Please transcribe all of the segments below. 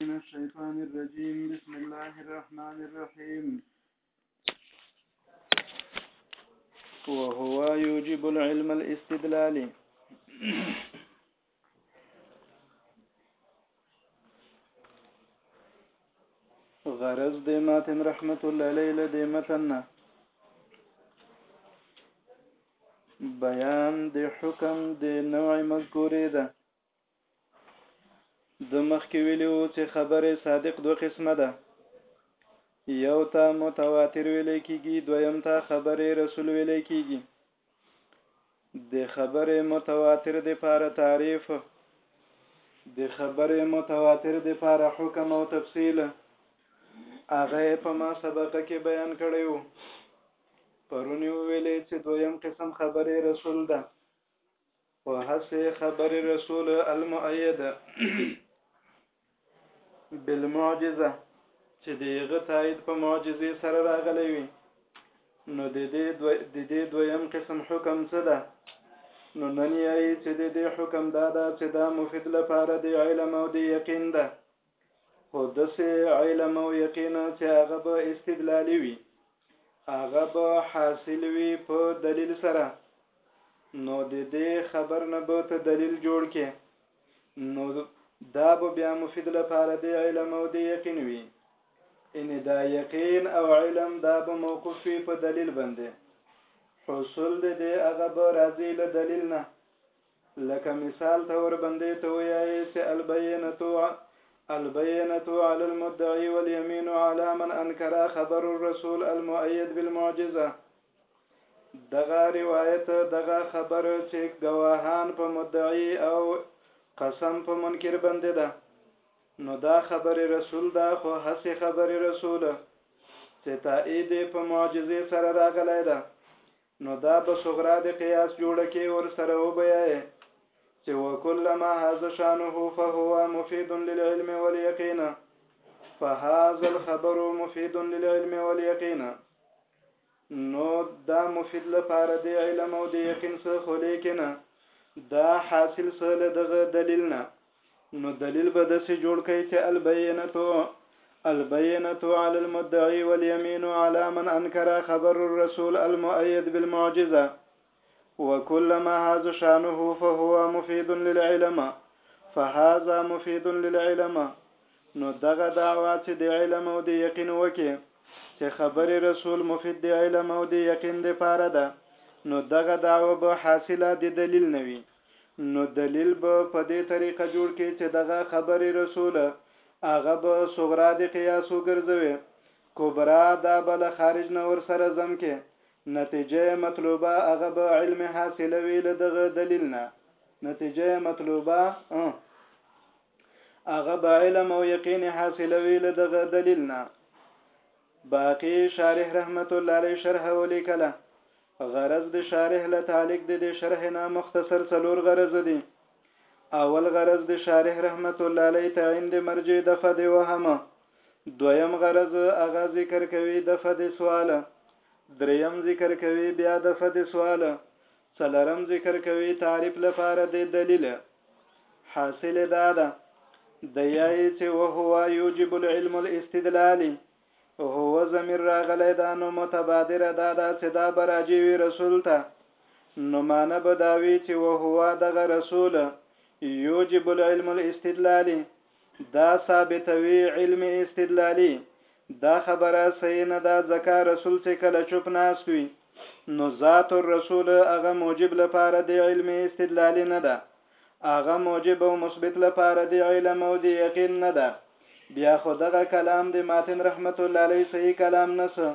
من الشيطان الرجيم بسم الله الرحمن الرحيم وهو يوجب العلم الاستدلالي غرض د ماتن رحمت الله علیه له دې متن نه بیان د حکم د نوع مذکورې ده د مخکې ویلي وو چې خبر صادق دوه قسمه ده یو ته متواتر ویل کېږي دویم ته خبر رسول ویل کېږي د خبر متواتر د پاره تعریف د خبر متواتر د پاره حکم او تفصیل هغه په ما سبقه کې بیان کړی وو پرونی ویلې چې دویم قسم خبره رسول ده په هسې خبر رسول المؤید بالمعجزه چې دغه تایید په معجزې سره راغلی وي نو د دې دو... د دې دویم قسم حکم څه ده نو نن یې چې د دې حکم دا ده چې دا مفید لپاره د علم او د یقین ده خو دسې علم او یقین چې هغه به استدلالی وي هغه به حاصل وي په دلیل سره نو د دې خبر نه به ته دلیل جوړ کې نو دا به بیا مفید لپاره د علم او د یقین وي ان دا یقین او علم دا به موقوف وي په دلیل باندې حصول د دې هغه به راځي له دلیل نه لکه مثال طور بندې ته ویایې چې البینتو البینتو علی المدعی والیمین علی من انکر خبر الرسول المؤید بالمعجزه دغه روایت دغه خبر چې گواهان په مدعی او قسم په منکر بندې ده نو دا خبر رسول دا خو هسې خبر رسول چې تایید په معجزه سره راغلی ده نو دا به صغرا د قیاس جوړه کې ورسره وبیایې چې وکلما هذا شانه فهو مفید للعلم والیقین فهذا الخبر مفید للعلم والیقین نو دا مفید لپاره د علم او د یقین څخه خو لیکنه دا حاصل سره دغه دلیل نه نو دلیل به داسې جوړ کړئ چې البینتو البینتو علی المدعی والیمین علی من انکر خبر الرسول المؤید بالمعجزه وكل ما هذا شانه فهو مفید للعلم فهذا مفید للعلم نو دغه دعوا چې د علم او د یقین وکي چې خبر رسول مفید د علم او د یقین لپاره ده نو دغه دعوا به حاصله د دلیل نه وي نو دليل به په دې طريقه جوړ کړې چې دغه خبرې رسول هغه به صغرا د قياس وګرځوې کبرا دا به له خارج نه ورسره ضم کړې نتيجه مطلوبه هغه به علم حاصله وي له دغه دليل نه نتيجه مطلوبه هغه به علم او يقين حاصله وي له دغه دليل نه باقي شارح رحمت الله علیه شرح ولیکله، غرض د شارح له تعلیق د دې شرح نه مختصر څلور غرض دي، اول غرض د شارح رحمت الله علیه تعین د مرجع دفع د وهم، دویم غرض هغه ذکر کوي دفع د سوال، دریم ذکر کوي بیا دفع د سوال، څلورم ذکر کوي تعریف لپاره د دلیل حاصل دا ده د یای چې وهو یوجب العلم الاستدلالی هو زمیر راغلی دا نو متبادره دا دا چې دا براجی وی رسول ته نو معنی به داوی چې وهو دغه رسول یوجب العلم الاستدلالی دا ثابتوي علم استدلالي دا خبره صحیح نه ده ځکه رسول چې کله چوپ ناست وي نو ذات الرسول هغه موجب لپاره د علم استدلالي نه ده هغه موجب او مثبت لپاره د علم او د یقین نه ده بیا خو دغه کلام د ماتن رحمت الله علیه صحیح کلام نه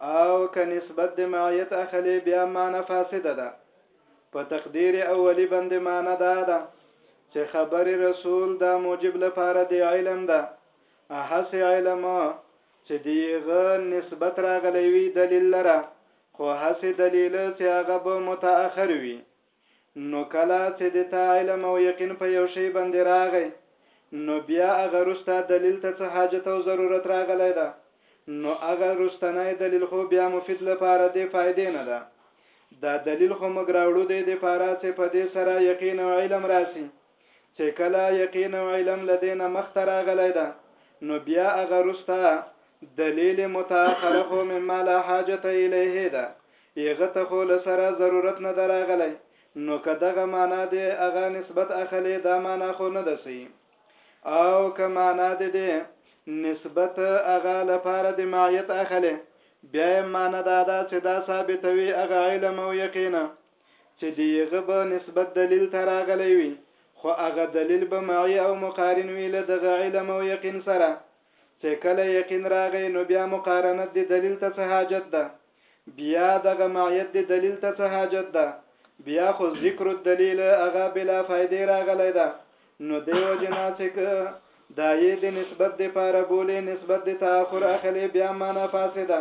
او که نسبت د معیت اخلې بیا معنی فاسده ده. په تقدیر اولی باندې معنی دا ده چې خبر رسول دا موجب لپاره د علم ده هسې علم چې د هغه نسبت راغلی وي دلیل لره خو هسې دلیل چې هغه به متأخر وي. نو کله څه د تا علم او یقین په یو شی باندې راغی نو بیا هغه روسته دلیل ته څه حاجت او ضرورت راغلی ده نو هغه روستنی دلیل خو بیا مفید لپاره د فایدې نه ده دا دلیل خو موږ راوړو دې دپاره څه په دې سره یقین او علم راشي چې کله یقین او علم له دې نه مخته راغلی ده نو بیا هغه وروسته دلیل متاخره خو مما لا حاجت الیه ده هغه ته خو له سره ضرورت نه ده راغلی نو که دغه معنا دې هغه نسبت اخلې دا معنا خو نه ده صحیح او که معنا دې دې نسبت هغه لپاره د معیت اخلې بیا یې معنا دا ده چې دا ثابتوي هغه علم او یقین چې د هغه به نسبت دلیل ته راغلی وي، خو هغه دلیل به معی او مقارن وي له دغه علم او یقین سره، چې کله یقین راغی نو بیا مقارنت د دلیل ته څه حاجت ده؟ بیا دغه معیت د دلیل ته څه حاجت ده؟ بیا خو ذکر الدلیل هغه بلا فایدې راغلی ده، نو دې وجې نه چې که دایې د نسبت د پاره بولې نسبت د تأخر اخلې بیا معنی فاسده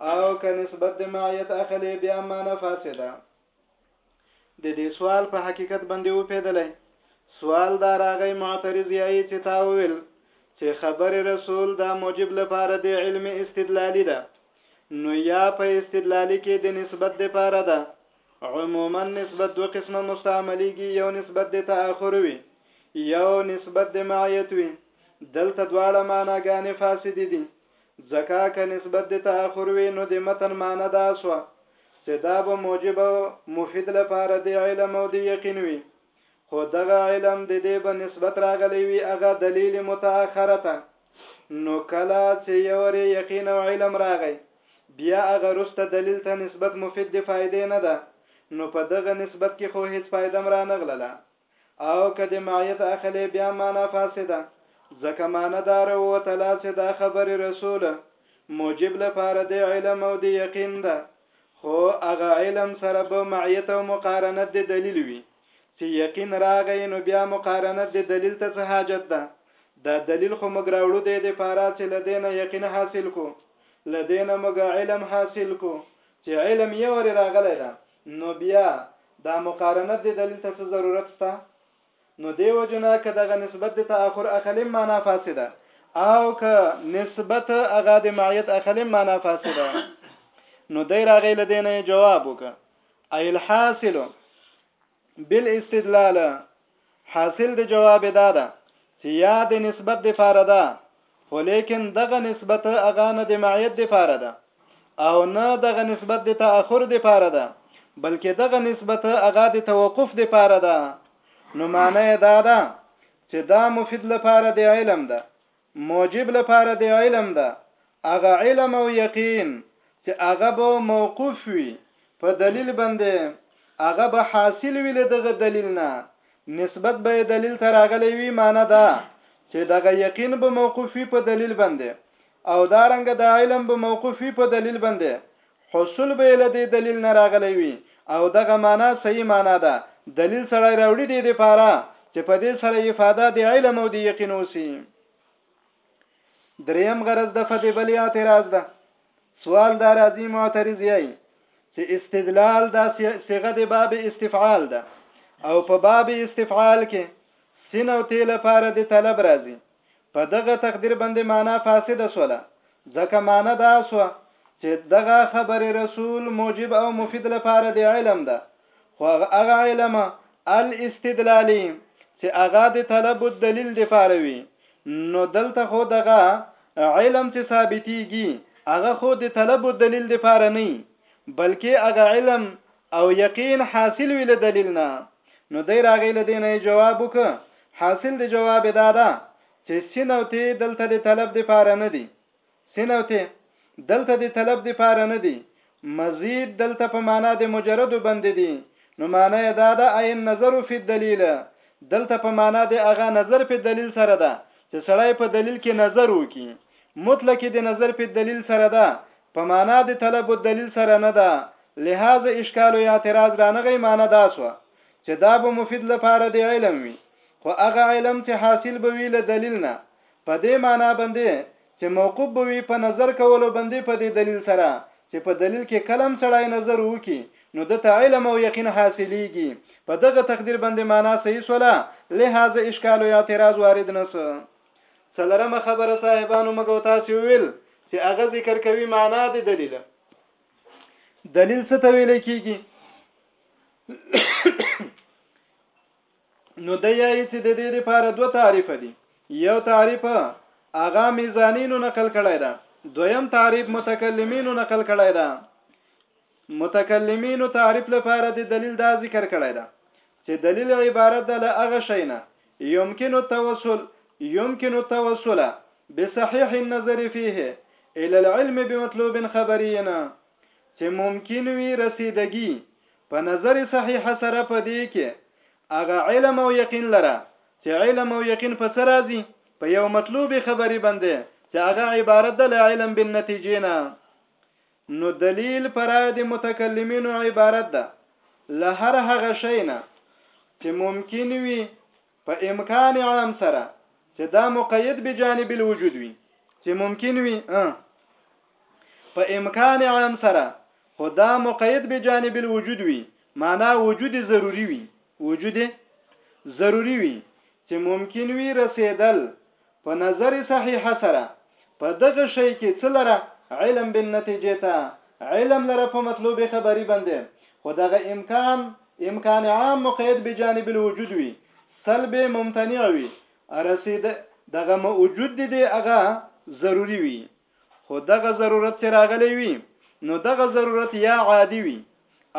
او که نسبت د معیت اخلي بیا معنا فاسده د دې سوال په حقیقت باندې وپیدلې سوال دا راغی معترض یې چې تا وویل چې خبر رسول دا موجب لپاره د علم استدلالی ده نو یا په استدلالی کې د نسبت لپاره ده عموما نسبت دو قسمه مستعمليږي یو نسبت د تأخر وي یو نسبت د معیت وي دلته دواړه معناګانې فاسدې دي ځکه که نسبت د تأخر وي نو د متن معنی دا سوه چې دا به موجب او مفید لپاره د علم او د یقین وي خو دغه علم د دې به نسبت راغلی وي هغه دلیل متأخره ته نو کله چې یو رې یقین او علم راغی بیا هغه روسته دلیل ته نسبت مفید د فایدې نه ده نو په دغه نسبت کې خو هیڅ فایده هم رانغلله. او که د معیت اخلې بیا معنی فاسده ځکه معنی دا راووتله چې دا خبرې رسول موجب لپاره د علم او د یقین ده خو هغه علم سره به معیت او مقارنت د دلیل وي چې یقین راغی نو بیا مقارنت د دلیل ته څه حاجت ده دا دلیل خو موږ راوړو دی د پاره چې له دې نه یقین حاصل کو له دې نه موږ علم حاصل کو چې علم یې ورې راغلی ده نو بيا دا مقارنت دې دليل ته څه ضرورت شته؟ نو دې وجو نه که دغه نسبت دې تأخر اخلم معنا فاسده او که نسبت اغا دې معيت اخلم معنا فاسده نو دې راغې لدينه جواب وکړه اي الحاصل بالاستدلال حاصل د جواب دا ده چې یا د نسبت د فاره ده خو لیکن دغه نسبت اغا نه د معیت د فاره ده او نه دغه نسبت د تاخر د فاره ده بلکې دغه نسبت اغا د توقف د فاره ده نو معنی دا ده چې دا مفید لپاره د علم ده موجب لپاره د علم ده هغه علم او یقین چې هغه به موقوف وي په دلیل باندې هغه به حاصل وي له دغه دلیل نه نسبت به یې دلیل ته راغلی وي معنی دا چې دغه یقین به موقوف وي په دلیل باندې او دا رنګه د علم به موقوف وي په دلیل باندې حصول به یې له دې دلیل نه راغلی وي او دغه مانا صحیح مانا ده، دلیل سړی راوړي دې دپاره چې په دې سره افاده د علم او د یقین اوسي. دریم غرض د فد بل اعتراض ده. سوال دا راځي معترض یې چې استدلال دا صيغه د باب استفعال ده او په باب استفعال کې سن او تیل لپاره د طلب راځي په دغه تقدیر باندې معنا فاسده سوله ځکه معنا دا سوه چې دغه خبر رسول موجب او مفید لپاره د علم ده خو هغه علم الاستدلالی چې هغه د طلب الدلیل د پاره وي نو دلته خو دغه علم چې ثابتيږي هغه خو د طلب او دلیل لپاره نه بلکې هغه علم او یقین حاصل وی له دلیل نه نو دی راغی له دینه جواب وک حاصل دی جواب دا ده چې سین او تی دلته د طلب د پاره نه دی سین او تی دلته د طلب د پاره نه دی مزید دلته په معنا د مجرد بند دي نو معنا یې دا ده اي نظر فی الدلیل دلته په معنا د اغه نظر په دلیل سره ده چې سړی په دلیل کې نظر وکي مطلقې د نظر په دلیل سره ده په معنا د طلب الدلیل سره نه ده لهذا اشکال او اعتراض رانغی معنا دا سوه چې دا به مفید لپاره د علم وي خو هغه علم چې حاصل به وي له دلیل نه په دې معنا باندې چې موقوف به وي په نظر کولو باندې په دې دلیل سره چې په دلیل کې کلم سړی نظر وکي نو د ته علم او یقین حاصلېږي په دغه تقدیر باندې معنا صحیح سوله لهذا اشکال او اعتراض وارد نسو څلرمه خبره صاحبانو مګو تاسو ویل چې هغه ذکر کوي معنا د دلیل دلیل څه ته ویل کیږي نو د یای چې د دې لپاره دوه تعریف دي یو تعریف اغا میزانینو نقل کړی دا دویم تعریف متکلمینو نقل کړی دا متکلمینو تعریف لپاره د دلیل دا ذکر کړی دا چې دلیل عبارت ده له هغه شی نه يمکن التوسل يمکن التوسل بصحيح النظر فيه الى العلم بمطلوب خبري نه چې ممکن وي رسیدګي په نظر صحیح سره په دې کې هغه علم او یقین لره چې علم او یقین په څه راځي په یو مطلوب خبري باندې چې هغه عبارت ده له علم بالنتیجه نه نو دلیل په رای د متکلمینو عبارت ده له هر هغه شی نه چې ممکن وي په امکان عام سره چې دا مقید به جانب الوجود وي چې ممکن وي په امکان عام سره خدا مقید به جانب الوجود وي معنا وجود ضروری وي وجود ضروري وي چې ممکن وي رسېدل په نظر صحيح سره په دغه شي کې څه لره علم بالنتيجې ته علم لره په مطلوب خبري بندې خو دغه امکان امکان عام مقيد بجانب الوجود وي سلب ممتنع وي رسید دغه موجود دی دی هغه ضروری وي خو دغه ضرورت چې راغلی وي نو دغه ضرورت یا عادي وي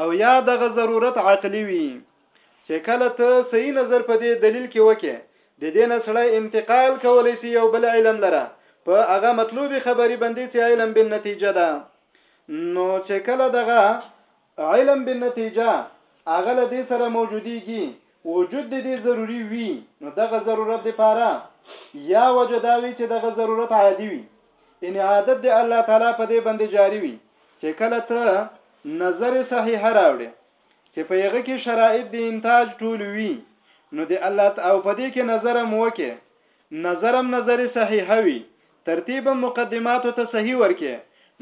او یا دغه ضرورت عقلی وي چې کله ته صحیح نظر په دې دلیل کې وکې د دې نسړی انتقال کولی سي یو بل علم لره په هغه مطلوب خبري باندې چې علم بن نتیجه ده نو چې کله دغه علم بالنتیجه هغه له دې سره موجودیږي وجود د دې ضروري وي نو دغه ضرورت د پاره یا وجه دا وي چې دغه ضرورت عادي وي ان عادت د الله تعالی په دې باندې جاری وي چې کله ته نظر صحیح راوړي چې په یغه کې شرایط د انتاج ټول وي نو د الله او په دې کې نظر مو وکي نظرم نظر صحیح وي ترتیبا مقدماتو ته صحیح ورکې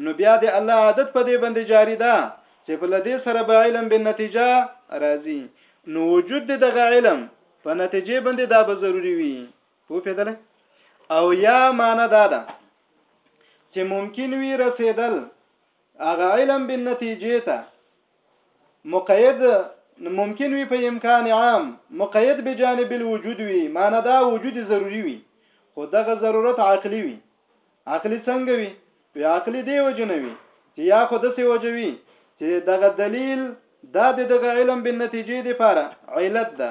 نو بیا د الله عادت په دې بندې جاری ده چې په لدې سره به علم به نتیجه راځي نو وجود د دغه علم په نتیجه بندې دا به ضروری وي پو پیدل او یا معنی دا ده چې ممکن وي رسیدل هغه علم به نتیجه ته مقید نو ممکن وي په امکان عام مقید به جانب الوجود وي معنی دا وجود ضروری وي خو دغه ضرورت عقلی وي عقلی څنګه وي وی عقلی دی وجنوي چې یا خو د سی وجوي چې دغه دلیل دا د دغه علم بالنتیجې لپاره علت ده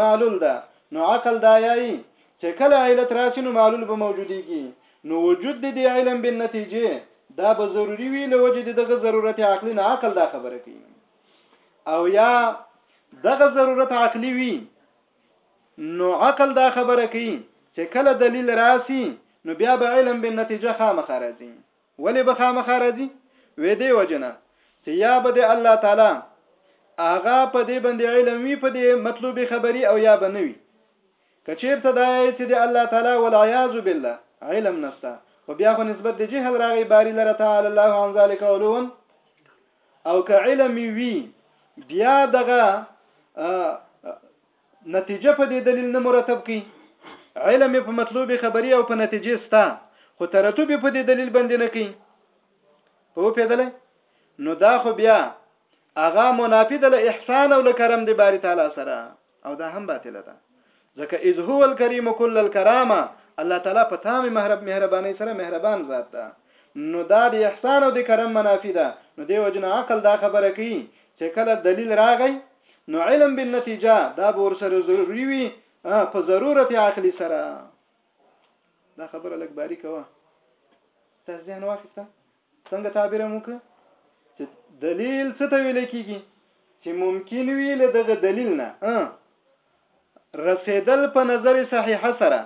معلول ده نو عقل دا یایی چه کله علت راشی نو معلول به موجودیږی نو وجود د دی علم بالنتیجه دا به ضروری وی له وجه د دغه ضرورت عقلی نه عقل دا خبره کوي او یا دغه ضرورت عقلی وی نو عقل دا خبره کوي چې کله دلیل راسي نو بیا به علم بالنتیجه خامخ راځي ولې به خامخا راځي؟ وې دې وجه نه چې یا به د الله تعالی هغه په دې باندې علم وي په دې مطلوبې خبري او یا به نه وي که چیرته دا یې چې د الله تعالی والعیاذ بالله علم نستا خو بیا خو نسبت د جهل راغی باری لره تعالی الله عن ذلک علوا او که علم وی بیا دغه نتیجه په دې دلیل نه مرتب کړي علم یې په مطلوبې خبرې او په نتیجې ستا خو ترتب یې په دې دلیل باندې نه کوي په پیدلې نو دا خو بیا اغا منافی د احسان او کرم دی باری تعالی سره او دا هم باطل ده ځکه اذ هو الکریم کل الکرامه الله تعالی په تام مهرب مهرباني سره مهربان ذات ده نو دا د احسان او د کرم منافی ده نو دی وجنه عقل دا خبره کوي چې کله دلیل راغی نو علم بالنتیجه دا به ورسره ضروري وي په ضرورت عقلی سره دا خبره لګ باری کوه تاسو ځان واخیسته څنګه تعبیر مو که چې دلیل څه ته ویل کیږي چې ممکن وي له دغه دلیل نه رسیدل په نظر صحیح سره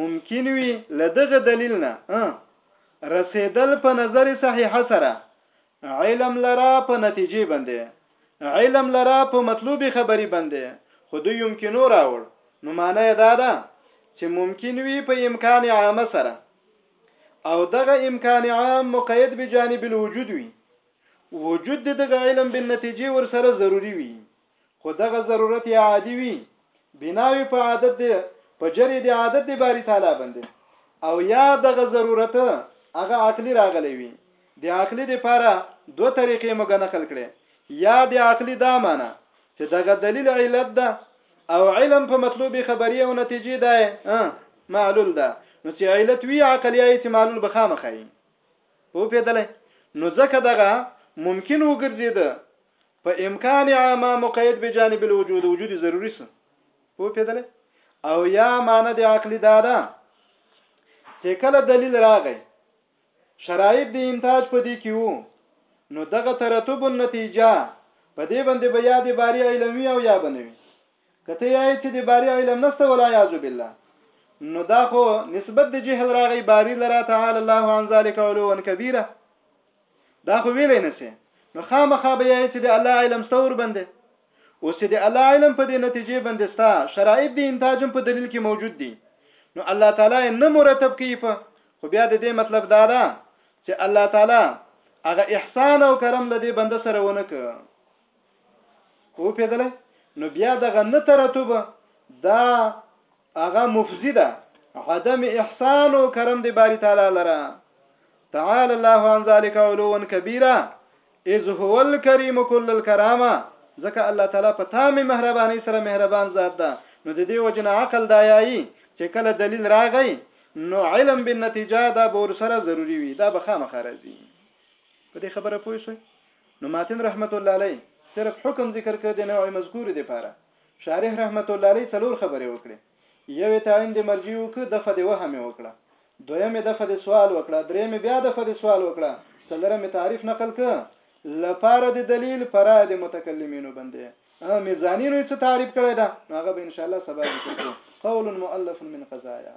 ممکن وي له دغه دلیل نه رسیدل په نظر صحیحه سره علم لرا په نتیجې باندې علم لرا په مطلوب خبري باندې خو دوی یمکنو راوړ نو معنی دا ده چې ممکن وي په امکان عام سره او دغه امکان عام مقید به جانب الوجود وي وجود دغه علم بالنتیجه ور سره ضروری وي خو دغه ضرورت یې عادي وي بناوي په عادت دی په جری دی عادت دی باری تعالی باندې او یا دغه ضرورت هغه عقلی راغلی وي د عقلی د پاره دوه طریقې موږ نقل کړي یا د عقلی دا معنی چې دغه دلیل علت ده او علم په مطلوب خبري او نتیجې ده معلول ده نو چې علت وی عقلی ایت معلول به خامخای په پیدلې نو ځکه دغه ممکن وګرځید په امکان عامه مقید بجانب الوجود وجود ضروری سه او پیدل او یا معنی د عقلی دادا چې کله دلیل راغی شرایط د انتاج په دې کې وو نو دغه ترتب النتیجه په دې باندې به یاد باری علم وی او یا بنوي کته یې چې د باری علم نشته ولا یعذ بالله نو دا خو نسبت د جهل راغی باری لرا تعالی الله عن ذلک علوا کبیره دا خو ویلی نسی نو خامخا به یې چې د الله علم سته ور باندې اوس چې د الله علم په دې نتیجې باندې ستا شرایط دی انتاجم په دلیل کې موجود دي نو الله تعالی نه مرتب کوي په خو بیا د دې مطلب دا ده چې الله تعالی هغه احسان او کرم لدی بنده سره ونه ک او پیدل نو بیا دغه نه ترتب دا هغه مفزی ده عدم احسان او کرم دی باری تعالی لره تعالی الله عن ذلك علوا كبيرا اذ هو الكريم كل الكرامه ځکه الله تعالی په تامه مهرباني سره مهربان ذات ده نو د دې وجنه عقل دایایي چې کله دلیل راغی نو علم بالنتیجه دا بور سره ضروری وي دا به خامخا راځي په دې خبره پوه شئ نو ماتن رحمت الله علیه صرف حکم ذکر کړ د نوع مذکور دی پاره شارح رحمت الله علیه څلور خبرې وکړې، یوې تعین دې مرجع وکړ، دفع دې وهم یې وکړه، دویمې دفع دې سوال وکړه، دریمې بیا دفع دې سوال وکړه، څلورمې تعریف نقل کړ، لپاره دې دلیل په رایه دې متکلمینو بندې اه میزانینو یې څه تعریف کړی ده، نو هغه به انشاءالله سبا ذکر کړو، قول مؤلف من قضایا.